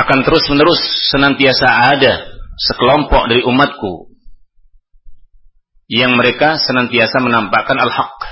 akan terus-menerus senantiasa ada sekelompok dari umatku yang mereka senantiasa menampakkan al-haq.